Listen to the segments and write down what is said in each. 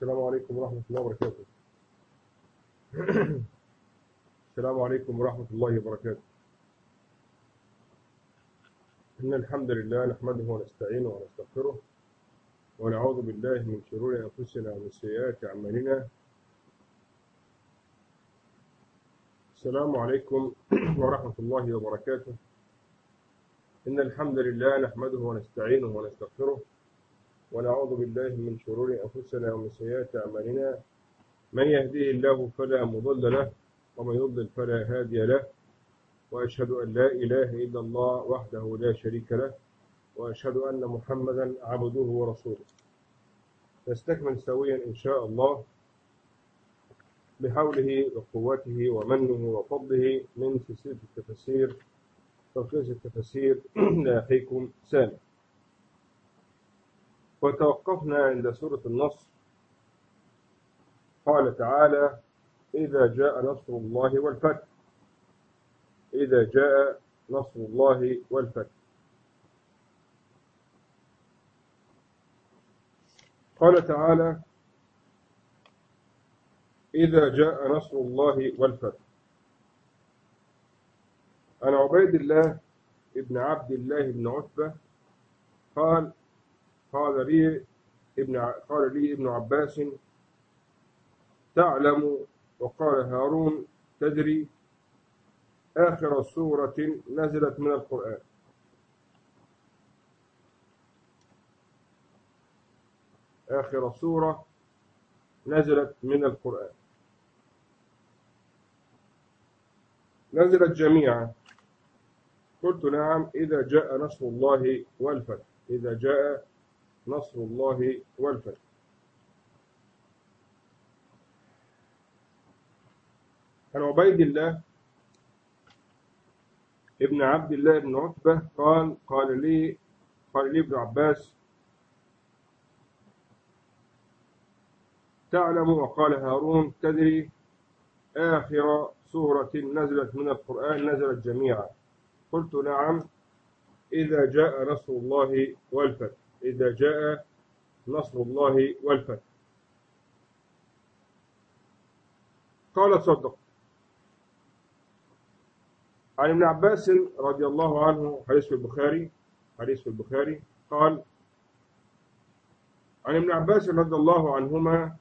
السلام عليكم ورحمة الله وبركاته. السلام عليكم ورحمة الله وبركاته. إن الحمد لله نحمده ونستعينه ونستغفره ونعوذ بالله من شرور أنفسنا ومن سيئات أعمالنا. السلام عليكم ورحمة الله وبركاته. إن الحمد لله نحمده ونستعينه ونستغفره ونعوذ بالله من شرور أنفسنا ومن سيئات أعمالنا. من يهديه الله فلا مضل له ومن يضلل فلا هادي له. وأشهد أن لا إله إلا الله وحده لا شريك له وأشهد أن محمدا عبده ورسوله. نستكمل سويا إن شاء الله بحوله وقوته ومنه وفضله من سلسلة التفسير. تلخيص التفسير لأخيكم سامي وتوقفنا عند سورة النصر. قال تعالى إذا جاء نصر الله والفتح. إذا جاء نصر الله والفتح. قال تعالى إذا جاء نصر الله والفتح. عن عبيد الله ابن عبد الله بن عتبة قال قال لي ابن قال لي ابن عباس تعلم وقال هارون تدري آخر سورة نزلت من القرآن. آخر سورة نزلت من القرآن. نزلت جميعا. قلت نعم إذا جاء نصر الله والفتح إذا جاء نصر الله والفتح. عن عبيد الله ابن عبد الله بن عتبة قال قال لي قال لي ابن عباس تعلم وقال هارون تدري آخر سورة نزلت من القرآن نزلت جميعا. قلت نعم إذا جاء نصر الله والفتح. إذا جاء نصر الله والفتح. قال صدق. عن ابن عباس رضي الله عنه حديث في البخاري حديث في البخاري قال عن ابن عباس رضي الله عنهما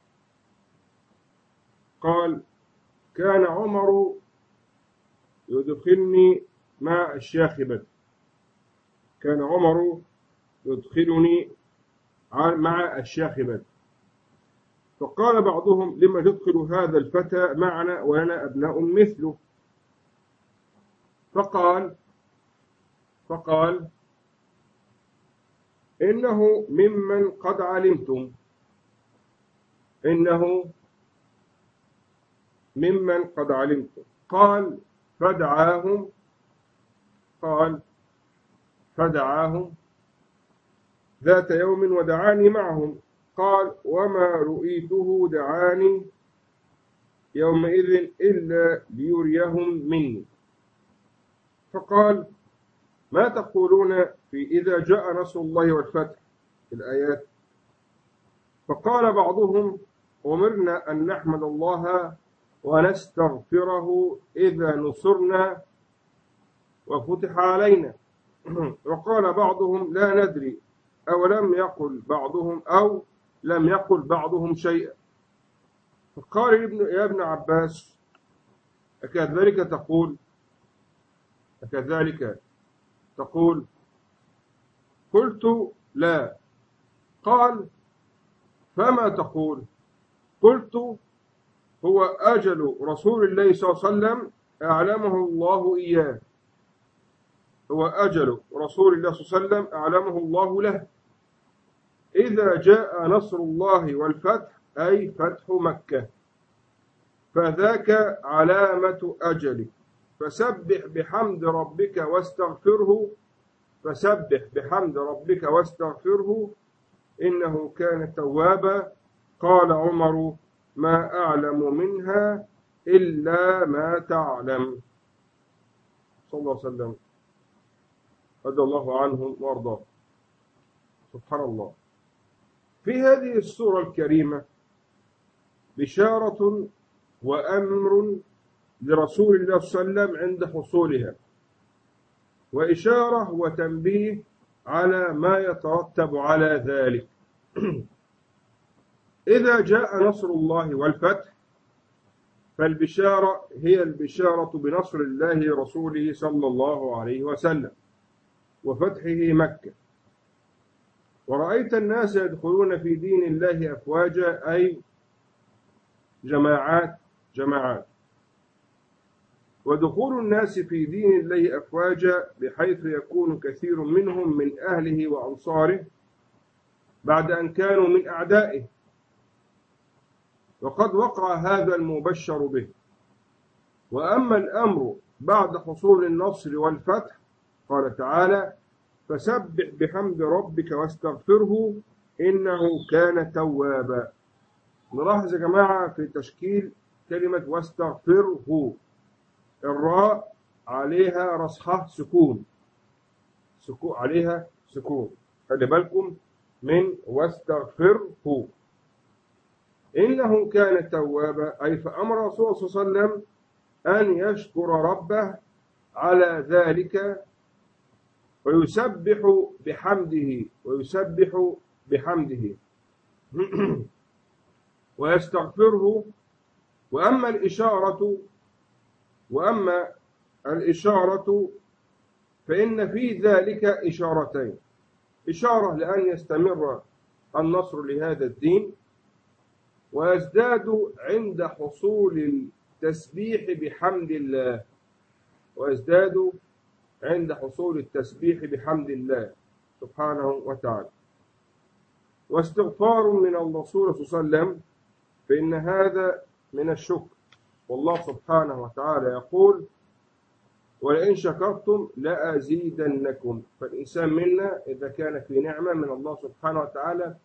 قال كان عمر يدخلني مع الشيخ بدر. كان عمر يدخلني مع الشيخ بدر فقال بعضهم لما تدخل هذا الفتى معنا ولنا أبناء مثله. فقال فقال إنه ممن قد علمتم. إنه ممن قد علمتم. قال فدعاهم. قال فدعاهم. ذات يوم ودعاني معهم. قال وما رؤيته دعاني يومئذ إلا ليريهم مني. فقال ما تقولون في إذا جاء نصر الله والفتح الآيات؟ فقال بعضهم أمرنا أن نحمد الله ونستغفره إذا نصرنا وفتح علينا. وقال بعضهم لا ندري أو لم يقل بعضهم أو لم يقل بعضهم شيئا. فقال ابن يا ابن عباس أكذلك تقول أكذلك تقول قلت لا. قال فما تقول؟ قلت هو أجل رسول الله صلى الله عليه وسلم أعلمه الله إياه. هو أجل رسول الله صلى الله عليه وسلم أعلمه الله له. إذا جاء نصر الله والفتح أي فتح مكة. فذاك علامة أجله فسبح بحمد ربك واستغفره فسبح بحمد ربك واستغفره إنه كان توابا. قال عمر ما أعلم منها إلا ما تعلم. صلى الله عليه وسلم. رضي الله عنهم وارضاهم سبحان الله. في هذه السورة الكريمة بشارة وأمر لرسول الله صلى الله عليه وسلم عند حصولها وإشارة وتنبيه على ما يترتب على ذلك. إذا جاء نصر الله والفتح فالبشارة هي البشارة بنصر الله رسوله صلى الله عليه وسلم وفتحه مكة. ورأيت الناس يدخلون في دين الله أفواجا أي جماعات جماعات. ودخول الناس في دين الله أفواجا بحيث يكون كثير منهم من أهله وأنصاره بعد أن كانوا من أعدائه. وقد وقع هذا المبشر به. وأما الأمر بعد حصول النصر والفتح قال تعالى فسبح بحمد ربك واستغفره إنه كان توابا. نلاحظ يا جماعة في تشكيل كلمة واستغفره. الراء عليها رصحة سكون. سكون عليها سكون. خلي بالكم من واستغفره. إنه كان توابا أي فأمر الرسول صلى الله عليه وسلم أن يشكر ربه على ذلك ويسبح بحمده ويسبح بحمده. ويستغفره. وأما الإشارة وأما الإشارة فإن في ذلك إشارتين. إشارة لأن يستمر النصر لهذا الدين ويزداد عند حصول التسبيح بحمد الله. ويزداد عند حصول التسبيح بحمد الله سبحانه وتعالى. واستغفار من الرسول صلى الله عليه وسلم فإن هذا من الشكر. والله سبحانه وتعالى يقول ولئن شكرتم لأزيدنكم. فالإنسان منا إذا كان في نعمة من الله سبحانه وتعالى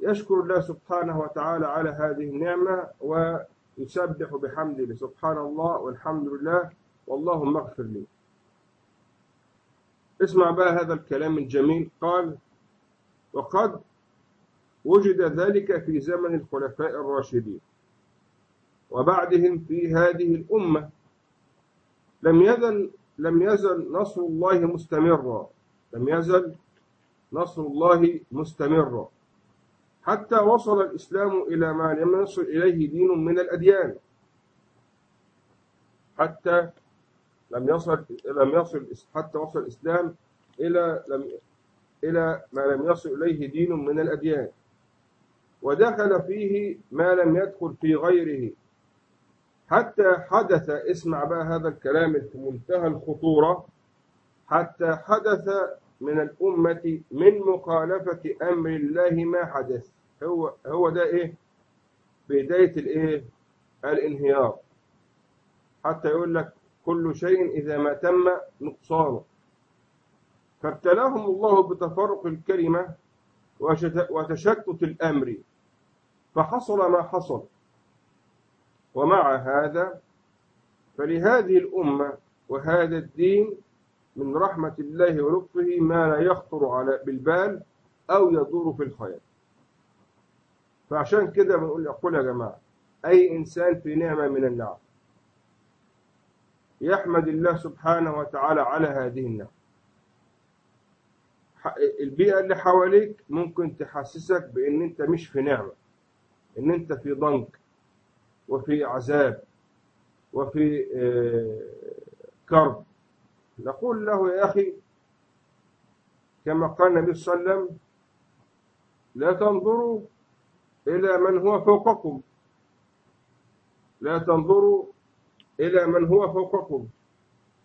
يشكر الله سبحانه وتعالى على هذه النعمة ويسبح بحمده. سبحان الله والحمد لله واللهم اغفر لي. اسمع بقى هذا الكلام الجميل. قال وقد وجد ذلك في زمن الخلفاء الراشدين وبعدهم في هذه الأمة. لم يزل لم يزل نصر الله مستمرا. لم يزل نصر الله مستمرا. حتى وصل الإسلام إلى ما لم يصل إليه دين من الأديان. حتى لم يصل لم يصل حتى وصل الإسلام إلى لم إلى ما لم يصل إليه دين من الأديان. ودخل فيه ما لم يدخل في غيره. حتى حدث اسمع بقى هذا الكلام في منتهى الخطورة حتى حدث من الأمة من مخالفة أمر الله ما حدث. هو هو ده إيه؟ بداية الإيه؟ الانهيار. حتى يقول لك كل شيء إذا ما تم نقصانه. فابتلاهم الله بتفرق الكلمة وتشتت الأمر. فحصل ما حصل. ومع هذا فلهذه الأمة وهذا الدين من رحمة الله ولطفه ما لا يخطر على بالبال أو يدور في الخيال فعشان كده بنقول يقول يا جماعة أي إنسان في نعمة من النعم. يحمد الله سبحانه وتعالى على هذه النعم. البيئة اللي حواليك ممكن تحسسك بأن أنت مش في نعمة أن أنت في ضنك وفي عذاب وفي كرب. نقول له يا أخي كما قال النبي صلى الله عليه وسلم لا تنظروا إلى من هو فوقكم لا تنظروا إلى من هو فوقكم.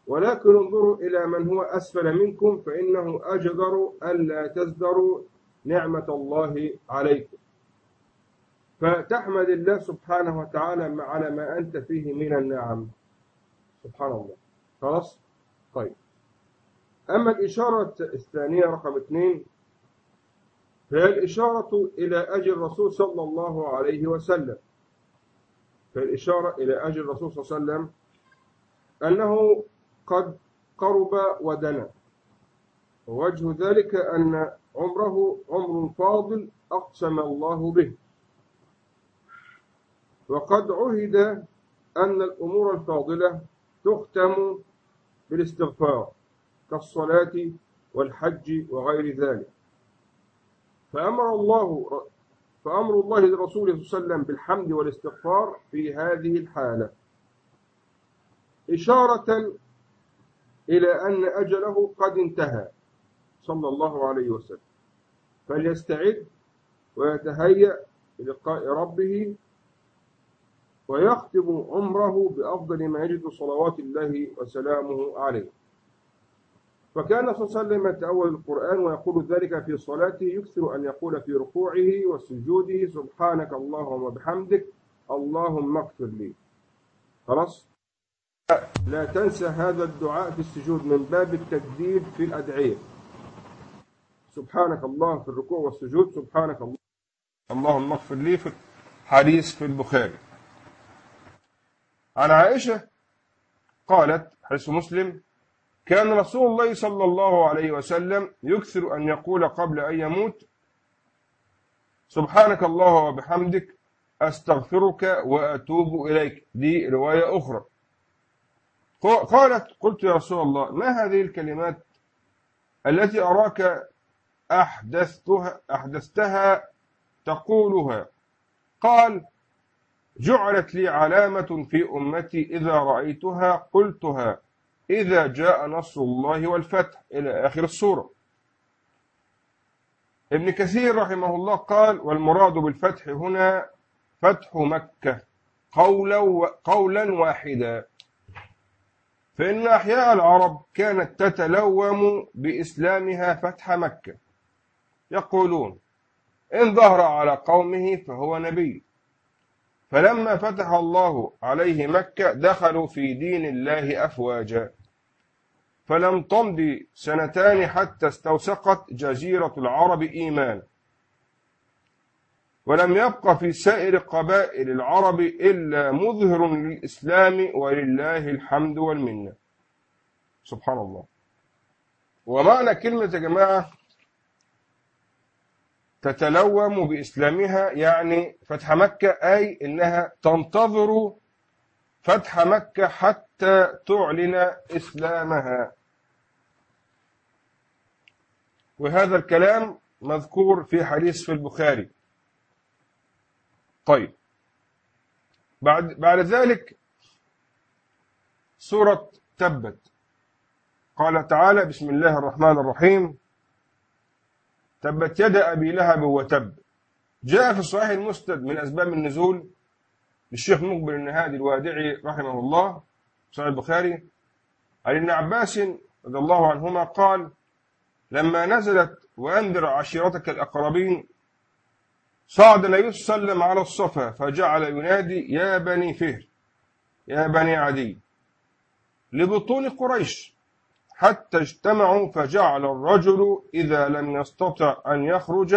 ولكن انظروا إلى من هو أسفل منكم فإنه أجدر ألا تزدروا نعمة الله عليكم. فتحمد الله سبحانه وتعالى على ما أنت فيه من النعم. سبحان الله. خلاص؟ طيب. أما الإشارة الثانية رقم اثنين فهي الإشارة إلى أجل الرسول صلى الله عليه وسلم. فالإشارة إلى أجل الرسول صلى الله عليه وسلم أنه قد قرب ودنا. ووجه ذلك أن عمره عمر فاضل أقسم الله به. وقد عهد أن الأمور الفاضلة تختم بالاستغفار كالصلاة والحج وغير ذلك. فأمر الله فأمر الله لرسوله صلى الله عليه وسلم بالحمد والاستغفار في هذه الحالة. إشارة إلى أن أجله قد انتهى صلى الله عليه وسلم. فليستعد ويتهيأ للقاء ربه ويختم عمره بأفضل ما يجد صلوات الله وسلامه عليه. فكان صلى الله عليه وسلم يتأول القرآن ويقول ذلك في صلاته يكثر أن يقول في ركوعه وسجوده سبحانك اللهم وبحمدك اللهم اغفر لي. خلاص؟ لا تنسى هذا الدعاء في السجود من باب التجديد في الأدعية. سبحانك الله في الركوع والسجود سبحانك الله اللهم اغفر لي في حديث في البخاري. عن عائشة قالت حديث مسلم كان رسول الله صلى الله عليه وسلم يكثر أن يقول قبل أن يموت سبحانك الله وبحمدك أستغفرك وأتوب إليك. دي رواية أخرى. قالت قلت يا رسول الله ما هذه الكلمات التي أراك أحدثتها, أحدثتها تقولها؟ قال جعلت لي علامة في أمتي إذا رأيتها قلتها. إذا جاء نصر الله والفتح إلى آخر السورة. ابن كثير رحمه الله قال والمراد بالفتح هنا فتح مكة قولا, قولا واحدا. فإن أحياء العرب كانت تتلوم بإسلامها فتح مكة. يقولون إن ظهر على قومه فهو نبي. فلما فتح الله عليه مكة دخلوا في دين الله أفواجا. فلم تمض سنتان حتى استوسقت جزيرة العرب إيمان. ولم يبق في سائر قبائل العرب إلا مظهر للإسلام ولله الحمد والمنة. سبحان الله. ومعنى كلمة يا جماعة تتلوم بإسلامها يعني فتح مكة أي إنها تنتظر فتح مكة حتى تعلن إسلامها. وهذا الكلام مذكور في حديث في البخاري. طيب. بعد بعد ذلك سورة تبت. قال تعالى بسم الله الرحمن الرحيم. تبت يد أبي لهب وتب. جاء في الصحيح المسند من أسباب النزول للشيخ مقبل النهادي الوادعي رحمه الله صحيح البخاري عن ابن عباس رضي الله عنهما قال لما نزلت وأنذر عشيرتك الأقربين صعد النبي صلى الله عليه وسلم على الصفا فجعل ينادي يا بني فهر يا بني عدي لبطون قريش حتى اجتمعوا فجعل الرجل إذا لم يستطع أن يخرج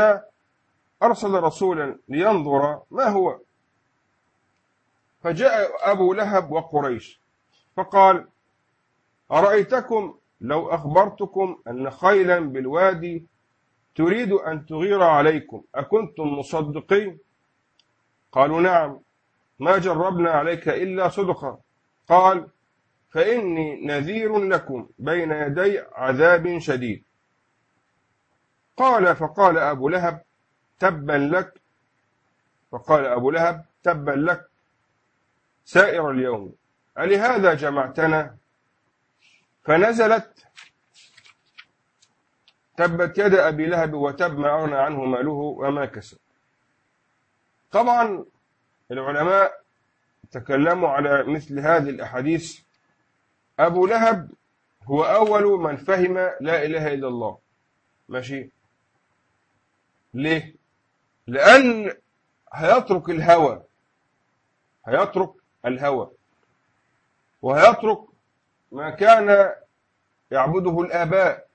أرسل رسولا لينظر ما هو. فجاء أبو لهب وقريش فقال أرأيتكم لو أخبرتكم أن خيلا بالوادي تريد أن تغير عليكم أكنتم مصدقين؟ قالوا نعم ما جربنا عليك إلا صدقا. قال فإني نذير لكم بين يدي عذاب شديد. قال فقال أبو لهب تبا لك فقال أبو لهب تبا لك سائر اليوم. ألهذا جمعتنا؟ فنزلت تبت يد أبي لهب وتب ما أغنى عنه ماله وما كسب. طبعا العلماء تكلموا على مثل هذه الأحاديث أبو لهب هو أول من فهم لا إله إلا الله. ماشي؟ ليه؟ لأن هيترك الهوى. هيترك الهوى. وهيترك ما كان يعبده الآباء.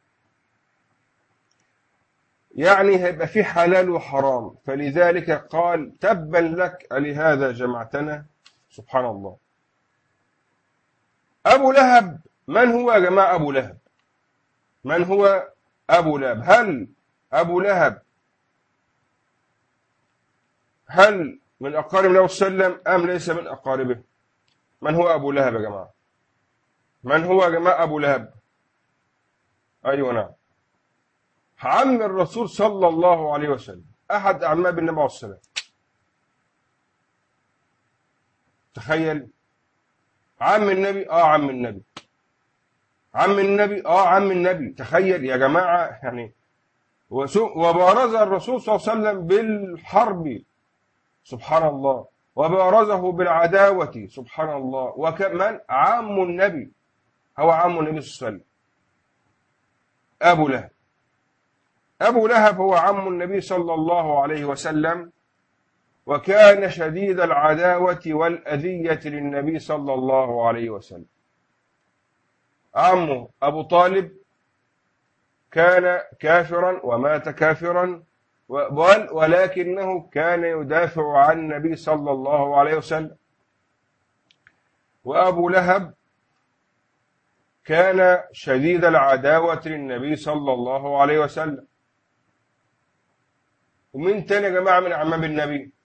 يعني هيبقى في حلال وحرام. فلذلك قال تبا لك لهذا جمعتنا. سبحان الله. أبو لهب من هو يا جماعة أبو لهب؟ من هو أبو لهب؟ هل أبو لهب هل من أقارب النبي صلى الله عليه وسلم أم ليس من أقاربه؟ من هو أبو لهب يا جماعة؟ من هو يا جماعة أبو لهب؟ أيوة نعم. عم الرسول صلى الله عليه وسلم أحد أعمام النبي عليه الصلاة تخيل عم النبي آه عم النبي. عم النبي آه عم النبي. تخيل يا جماعة يعني وبارز الرسول صلى الله عليه وسلم بالحرب. سبحان الله. وبارزه بالعداوة. سبحان الله. وكمان عم النبي. هو عم النبي صلى الله عليه وسلم. أبو لهب. أبو لهب هو عم النبي صلى الله عليه وسلم. وكان شديد العداوة والأذية للنبي صلى الله عليه وسلم. عمه أبو طالب كان كافرا ومات كافرا ولكنه كان يدافع عن النبي صلى الله عليه وسلم. وأبو لهب كان شديد العداوة للنبي صلى الله عليه وسلم. ومن تاني يا جماعة من أعمام النبي؟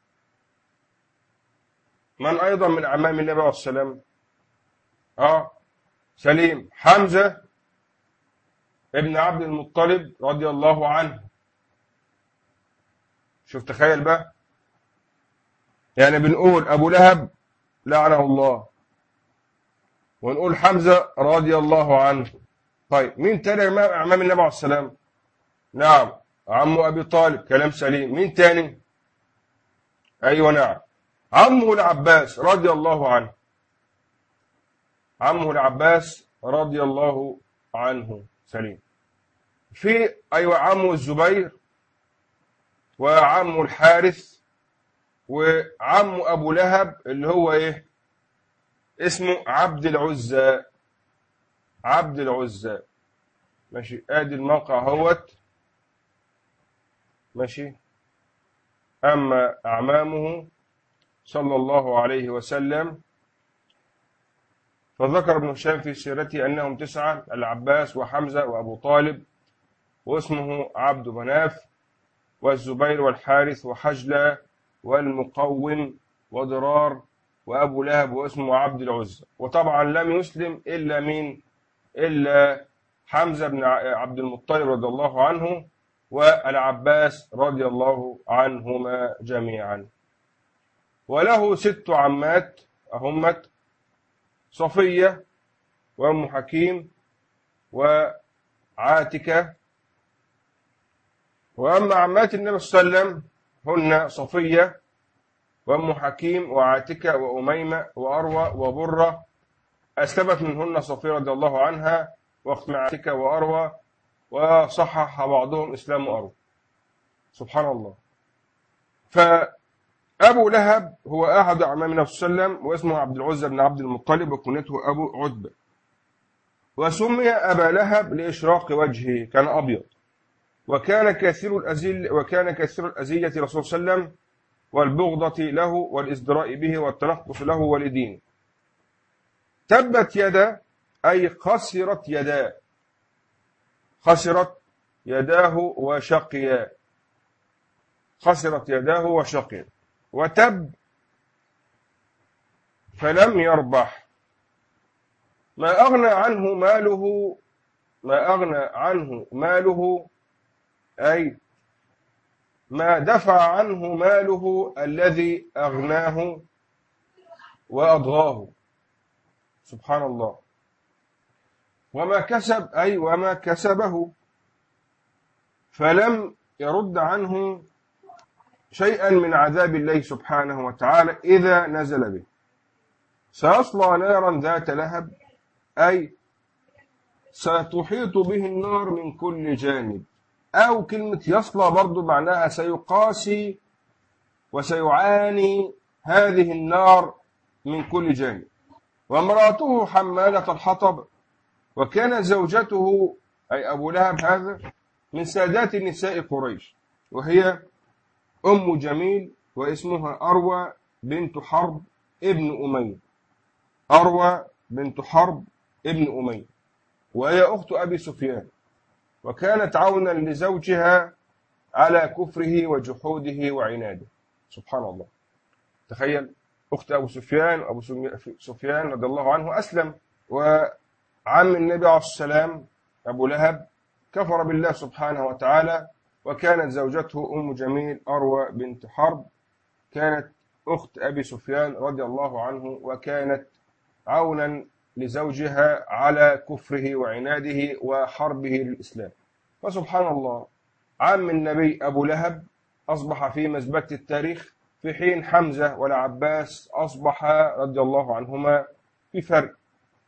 من أيضا من أعمام النبي عليه السلام آه سليم. حمزة ابن عبد المطلب رضي الله عنه. شوف تخيل بقى. يعني بنقول أبو لهب لعنه الله. ونقول حمزة رضي الله عنه. طيب مين تاني أمام النبي عليه السلام نعم عمه أبي طالب كلام سليم. مين تاني؟ أيوة نعم. عمه العباس رضي الله عنه. عمه العباس رضي الله عنه. سليم. في أيوة عمه الزبير وعمه الحارث وعمه أبو لهب اللي هو إيه؟ اسمه عبد العزى. عبد العزى. ماشي. آدي الموقع أهوت. ماشي. أما أعمامه صلى الله عليه وسلم. فذكر ابن هشام في سيرته أنهم تسعة العباس وحمزة وأبو طالب واسمه عبد مناف والزبير والحارث وحجلة والمقوم وضرار وأبو لهب واسمه عبد العزى وطبعا لم يسلم إلا مين؟ إلا حمزة بن عبد المطلب رضي الله عنه والعباس رضي الله عنهما جميعا. وله ست عمات أهمت صفية وأم حكيم وعاتكة. وأما عمات النبي صلى الله عليه وسلم هن صفية وأم حكيم وعاتكة وأميمة وأروى وبرة. أسلمت منهن صفية رضي الله عنها وأخت عاتكة وأروى وصحح بعضهم إسلام أروى سبحان الله. فأبو لهب هو أحد أعمام النبي صلى الله عليه وسلم واسمه عبد العزى بن عبد المطلب وكنيته أبو عتبة. وسمي أبا لهب لإشراق وجهه كان أبيض. وكان كثير الأزل وكان كثير الأزية رسول صلى الله عليه وسلم والبغضة له والإزدراء به والتنقص له ولدينه. تبت يدا أي خسرت يدا. خسرت يداه وشقيا. خسرت يداه وشقيا. وتب فلم يربح. ما أغنى عنه ماله ما أغنى عنه ماله أي ما دفع عنه ماله الذي أغناه وأضغاه. سبحان الله. وما كسب أي وما كسبه فلم يرد عنه شيئا من عذاب الله سبحانه وتعالى إذا نزل به. سيصلى نارا ذات لهب أي ستحيط به النار من كل جانب. أو كلمة يصلى برضو معناها سيقاسي وسيعاني هذه النار من كل جانب. وامرأته حمالة الحطب وكان زوجته أي أبو لهب هذا من سادات نساء قريش وهي أم جميل واسمها أروى بنت حرب ابن أمية. أروى بنت حرب ابن أمية. وهي أخت أبي سفيان. وكانت عونا لزوجها على كفره وجحوده وعناده. سبحان الله. تخيل أخت أبو سفيان أبو سفيان رضي الله عنه أسلم. وعم النبي عليه السلام أبو لهب كفر بالله سبحانه وتعالى وكانت زوجته أم جميل أروى بنت حرب كانت أخت أبي سفيان رضي الله عنه وكانت عونا لزوجها على كفره وعناده وحربه للإسلام. فسبحان الله عم النبي أبو لهب أصبح في مزبة التاريخ في حين حمزة والعباس أصبح رضي الله عنهما في فرق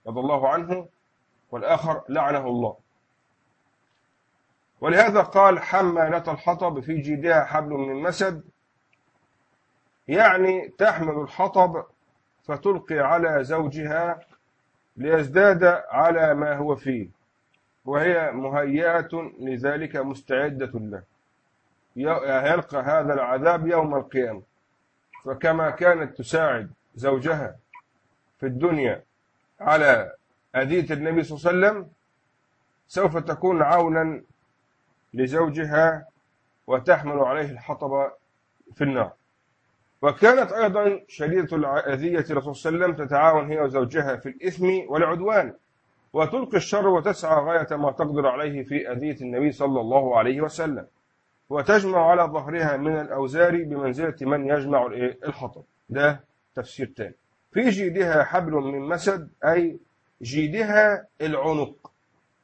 رضي الله عنه والآخر لعنه الله. ولهذا قال حمالة الحطب في جيدها حبل من مسد يعني تحمل الحطب فتلقي على زوجها ليزداد على ما هو فيه وهي مهيئة لذلك مستعدة له. يلقى هذا العذاب يوم القيامة. فكما كانت تساعد زوجها في الدنيا على أذية النبي صلى الله عليه وسلم سوف تكون عونا لزوجها وتحمل عليه الحطب في النار. وكانت أيضا شديدة الأذية الرسول صلى الله عليه وسلم تتعاون هي وزوجها في الإثم والعدوان وتلقي الشر وتسعى غاية ما تقدر عليه في أذية النبي صلى الله عليه وسلم. وتجمع على ظهرها من الأوزار بمنزلة من يجمع الحطب. ده تفسير تاني. في جيدها حبل من مسد أي جيدها العنق.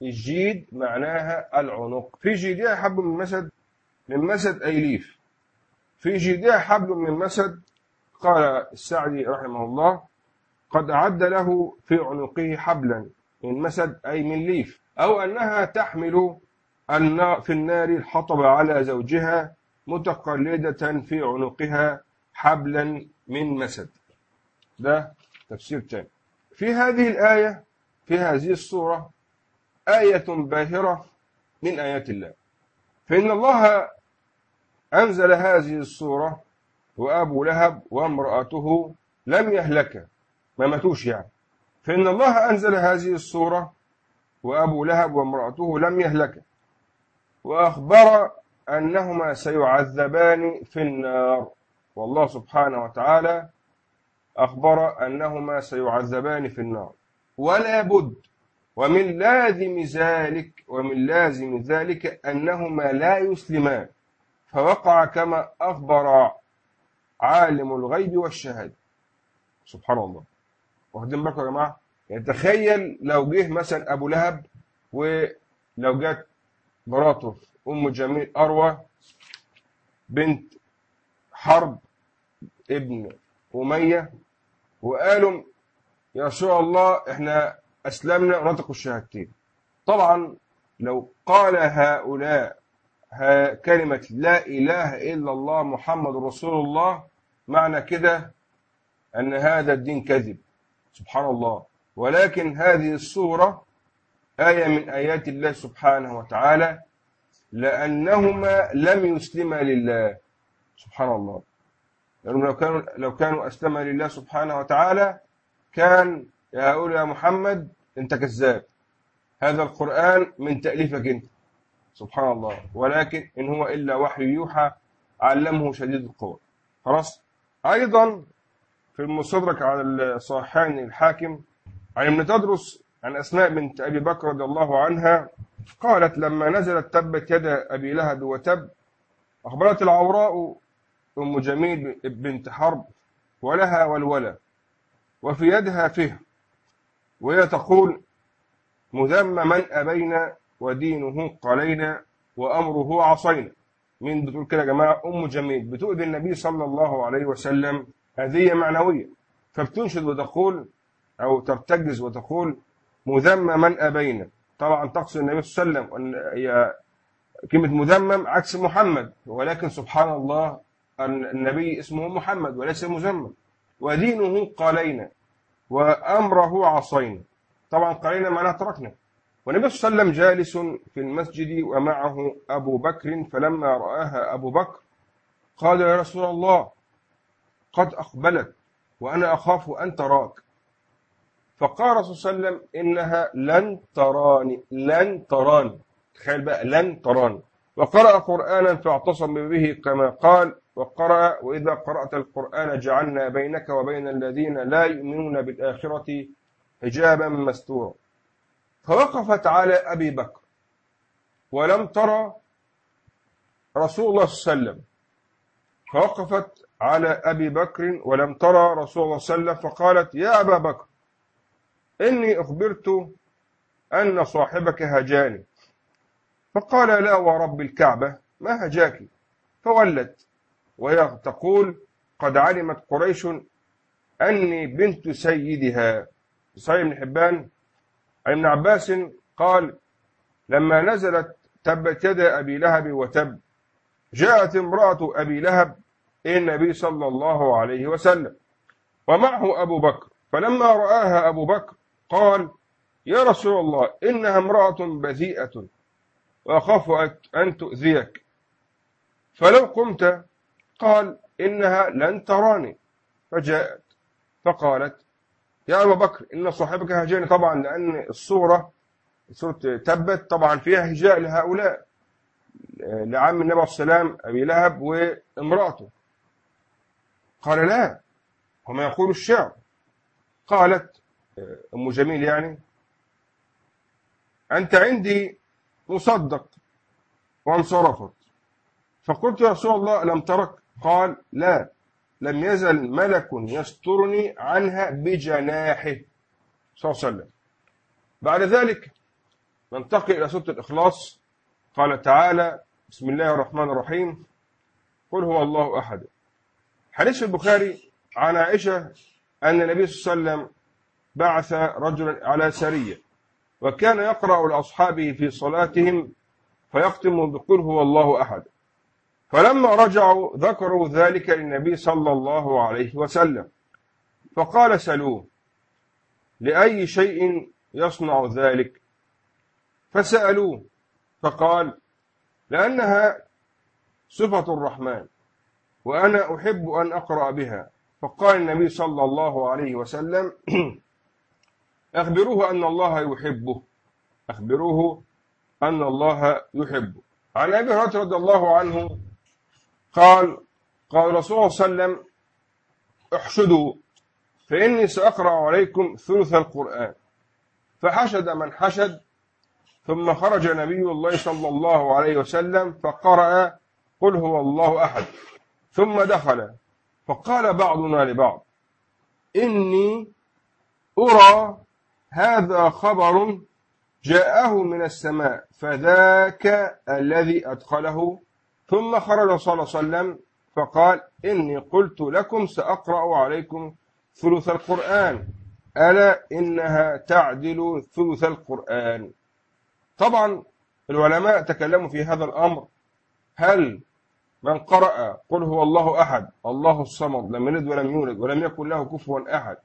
الجيد معناها العنق. في جيدها حبل من مسد من مسد أي ليف. في جيدها حبل من مسد قال السعدي رحمه الله قد أعد له في عنقه حبلا من مسد أي من ليف. أو أنها تحمل في النار الحطب على زوجها متقلدة في عنقها حبلا من مسد. ده تفسير تاني. في هذه الآية في هذه الصورة آية باهرة من آيات الله. فإن الله أنزل هذه الصورة وأبو لهب وامرأته لم يهلكا ما ماتوش يعني. فإن الله أنزل هذه الصورة وأبو لهب وامرأته لم يهلكا وأخبر أنهما سيعذبان في النار. والله سبحانه وتعالى أخبر أنهما سيعذبان في النار. ولا بد ومن لازم ذلك ومن لازم ذلك أنهما لا يسلمان. فوقع كما أخبر عالم الغيب والشهادة. سبحان الله. واخدين بالكم يا جماعة؟ يعني تخيل لو جه مثلا أبو لهب ولو جت مراته أم جميل أروى بنت حرب ابن أمية وقالوا يا رسول الله إحنا أسلمنا ونطق الشهادتين. طبعا لو قال هؤلاء كلمة لا إله إلا الله محمد رسول الله معنى كده أن هذا الدين كذب. سبحان الله. ولكن هذه الصورة آية من آيات الله سبحانه وتعالى لأنهما لم يسلما لله. سبحان الله. لو كانوا لو كانوا أسلما لله سبحانه وتعالى كان يقول يا محمد أنت كذاب. هذا القرآن من تأليفك أنت. سبحان الله. ولكن إن هو إلا وحي يوحى علمه شديد القوى. خلاص؟ أيضا في المستدرك على الصحيحين الحاكم عن ابن تدرس عن أسماء بنت أبي بكر رضي الله عنها قالت لما نزلت تبت يد أبي لهب وتب أخبرت العوراء أم جميل بنت حرب ولها والولى وفي يدها فيه وهي تقول مذم من أبينا ودينه قلينا وأمره عصينا. مين بتقول كده يا جماعة؟ أم جميل. بتؤذي النبي صلى الله عليه وسلم أذية معنوية. فبتنشد وتقول أو ترتجز وتقول مذم من أبينا. طبعا تقصد النبي صلى الله عليه وسلم هي كلمة مذمم عكس محمد. ولكن سبحان الله النبي اسمه محمد وليس مذمم. ودينه قالينا وأمره عصينا. طبعا قالينا معناها تركنا. والنبي صلى الله عليه وسلم جالس في المسجد ومعه أبو بكر فلما رآها أبو بكر قال يا رسول الله قد أقبلت وأنا أخاف أن تراك. فقال صلى الله عليه وسلم إنها لن تراني لن تراني. تخيل بقى لن تراني. وقرأ قرآنا فاعتصم به كما قال وقرأ وإذا قرأت القرآن جعلنا بينك وبين الذين لا يؤمنون بالآخرة حجابا مستورا. فوقفت على أبي بكر ولم ترى رسول الله صلى الله عليه وسلم. فوقفت على أبي بكر ولم ترى رسول الله صلى الله عليه وسلم فقالت يا أبا بكر إني أخبرت أن صاحبك هجاني. فقال لا ورب الكعبة ما هجاك؟ فولت. وهي تقول قد علمت قريش أني بنت سيدها. صحيح بن حبان؟ عن ابن عباس قال لما نزلت تبت يد أبي لهب وتب. جاءت امرأة أبي لهب إلى النبي صلى الله عليه وسلم ومعه أبو بكر. فلما رآها أبو بكر قال يا رسول الله إنها امرأة بذيئة وأخاف أن تؤذيك. فلو قمت قال إنها لن تراني. فجاءت فقالت يا أبا بكر إن صاحبك هجاني طبعا لأن الصورة سورة تبت طبعا فيها هجاء لهؤلاء لعم النبي عليه السلام أبي لهب وامرأته. قال لا وما يقول الشعر. قالت أم جميل يعني أنت عندي مصدق وانصرفت فقلت يا رسول الله لم ترك. قال لا لم يزل ملك يسترني عنها بجناحه. صلى الله عليه وسلم. بعد ذلك ننتقل إلى سورة الإخلاص. قال تعالى بسم الله الرحمن الرحيم. قل هو الله أحد. حديث في البخاري عن عائشة أن النبي صلى الله عليه وسلم بعث رجلا على سرية وكان يقرأ لأصحابه في صلاتهم فيختم بقل هو الله أحد. فلما رجعوا ذكروا ذلك للنبي صلى الله عليه وسلم. فقال سلوه لأي شيء يصنع ذلك؟ فسألوه فقال لأنها صفة الرحمن وأنا أحب أن أقرأ بها. فقال النبي صلى الله عليه وسلم أخبروه أن الله يحبه. أخبروه أن الله يحبه. عن أبي هريرة رضي الله عنه قال قال رسول الله صلى الله عليه وسلم احشدوا فإني سأقرأ عليكم ثلث القرآن. فحشد من حشد ثم خرج نبي الله صلى الله عليه وسلم فقرأ قل هو الله أحد ثم دخل. فقال بعضنا لبعض إني أرى هذا خبر جاءه من السماء فذاك الذي أدخله ثم خرج صلى الله عليه وسلم فقال إني قلت لكم سأقرأ عليكم ثلث القرآن. ألا إنها تعدل ثلث القرآن? طبعا العلماء تكلموا في هذا الأمر. هل من قرأ قل هو الله أحد؟ الله الصمد لم يلد ولم يولد ولم يكن له كفوا أحد.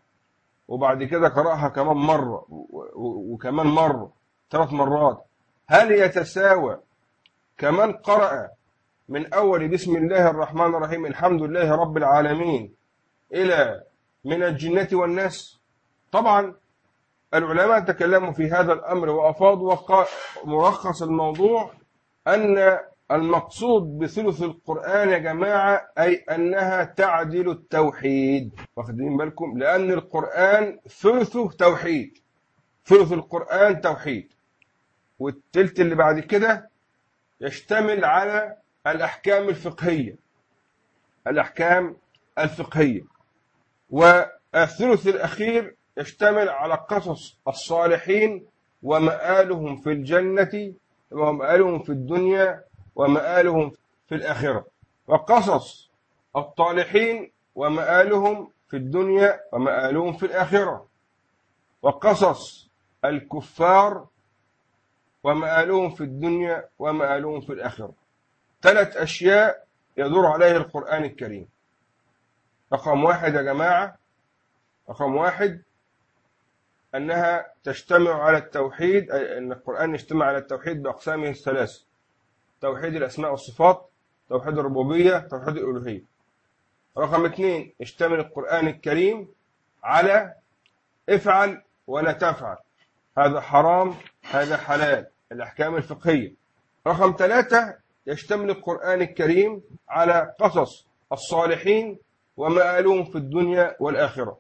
وبعد كده قرأها كمان مرة وكمان مرة ثلاث مرات. هل يتساوى كمن قرأ من أول بسم الله الرحمن الرحيم الحمد لله رب العالمين. إلى من الجنة والناس. طبعا العلماء تكلموا في هذا الأمر وأفاضوا ملخص الموضوع أن المقصود بثلث القرآن يا جماعة أي أنها تعدل التوحيد. واخدين بالكم؟ لأن القرآن ثلثه توحيد. ثلث القرآن توحيد. والتلت اللي بعد كده يشتمل على الأحكام الفقهية. الأحكام الفقهية. والثلث الأخير يشتمل على قصص الصالحين ومآلهم في الجنة ومآلهم في الدنيا ومآلهم في الآخرة. وقصص الطالحين ومآلهم في الدنيا ومآلهم في الآخرة. وقصص الكفار ومآلهم في الدنيا ومآلهم في الآخرة. ثلاث أشياء يدور عليه القرآن الكريم. رقم واحد يا جماعة رقم واحد أنها تجتمع على التوحيد أن القرآن يجتمع على التوحيد بأقسامه الثلاث توحيد الأسماء والصفات توحيد الربوبية توحيد الألوهية. رقم اثنين يشتمل القرآن الكريم على افعل ولا تفعل. هذا حرام هذا حلال. الأحكام الفقهية. رقم ثلاثة يشتمل القرآن الكريم على قصص الصالحين ومآلهم في الدنيا والآخرة.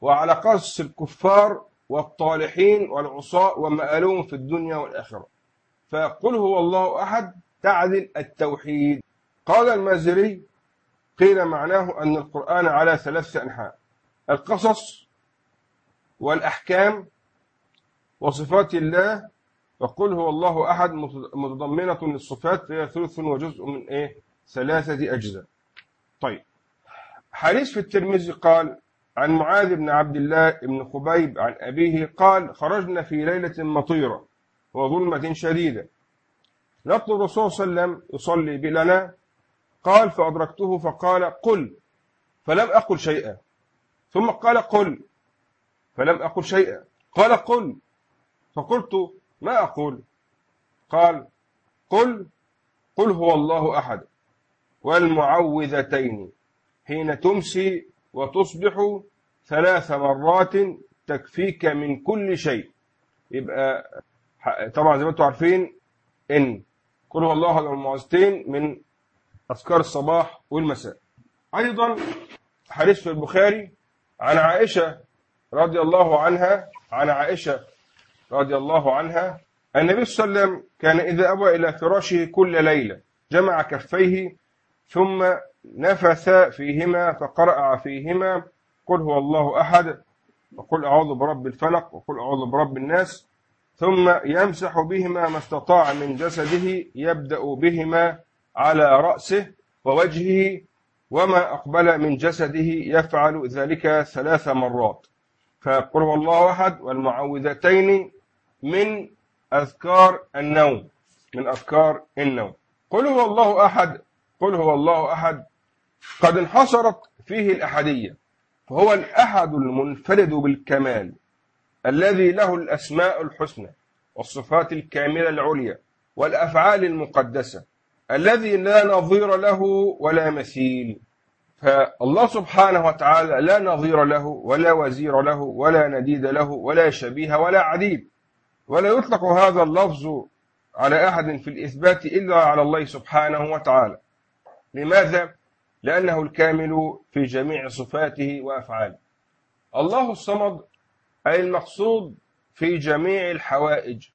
وعلى قص الكفار والطالحين والعصاة ومآلهم في الدنيا والآخرة. فقل هو الله أحد تعدل التوحيد. قال المازري قيل معناه أن القرآن على ثلاث أنحاء. القصص والأحكام وصفات الله وقل هو الله أحد متضمنة للصفات فهي ثلث وجزء من إيه؟ ثلاثة أجزاء. طيب. حديث في الترمذي قال عن معاذ بن عبد الله بن خبيب عن أبيه قال خرجنا في ليلة مطيرة وظلمة شديدة. نطلب الرسول صلى الله عليه وسلم يصلي بلنا؟ قال فأدركته فقال قل. فلم أقل شيئا. ثم قال قل. فلم أقل شيئا. قال قل. فقلت ما أقول. قال قل قل هو الله أحد. والمعوذتين حين تمسي وتصبح ثلاث مرات تكفيك من كل شيء. يبقى طبعا زي ما أنتم عارفين إن قل هو الله أحد والمعوذتين من أذكار الصباح والمساء. أيضا حديث في البخاري عن عائشة رضي الله عنها عن عائشة رضي الله عنها النبي صلى الله عليه وسلم كان إذا أوى إلى فراشه كل ليلة جمع كفيه ثم نفث فيهما فقرأ فيهما قل هو الله أحد وقل أعوذ برب الفلق وقل أعوذ برب الناس ثم يمسح بهما ما استطاع من جسده يبدأ بهما على رأسه ووجهه وما أقبل من جسده يفعل ذلك ثلاث مرات. فقل هو الله أحد والمعوذتين من أذكار النوم من أذكار النوم. قل هو الله أحد قل هو الله أحد. قد انحصرت فيه الأحدية فهو الأحد المنفرد بالكمال الذي له الأسماء الحسنى والصفات الكاملة العليا والأفعال المقدسة الذي لا نظير له ولا مثيل. فالله سبحانه وتعالى لا نظير له ولا وزير له ولا نديد له ولا شبيه ولا عديد. ولا يطلق هذا اللفظ على أحد في الإثبات إلا على الله سبحانه وتعالى. لماذا؟ لأنه الكامل في جميع صفاته وأفعاله. الله الصمد أي المقصود في جميع الحوائج.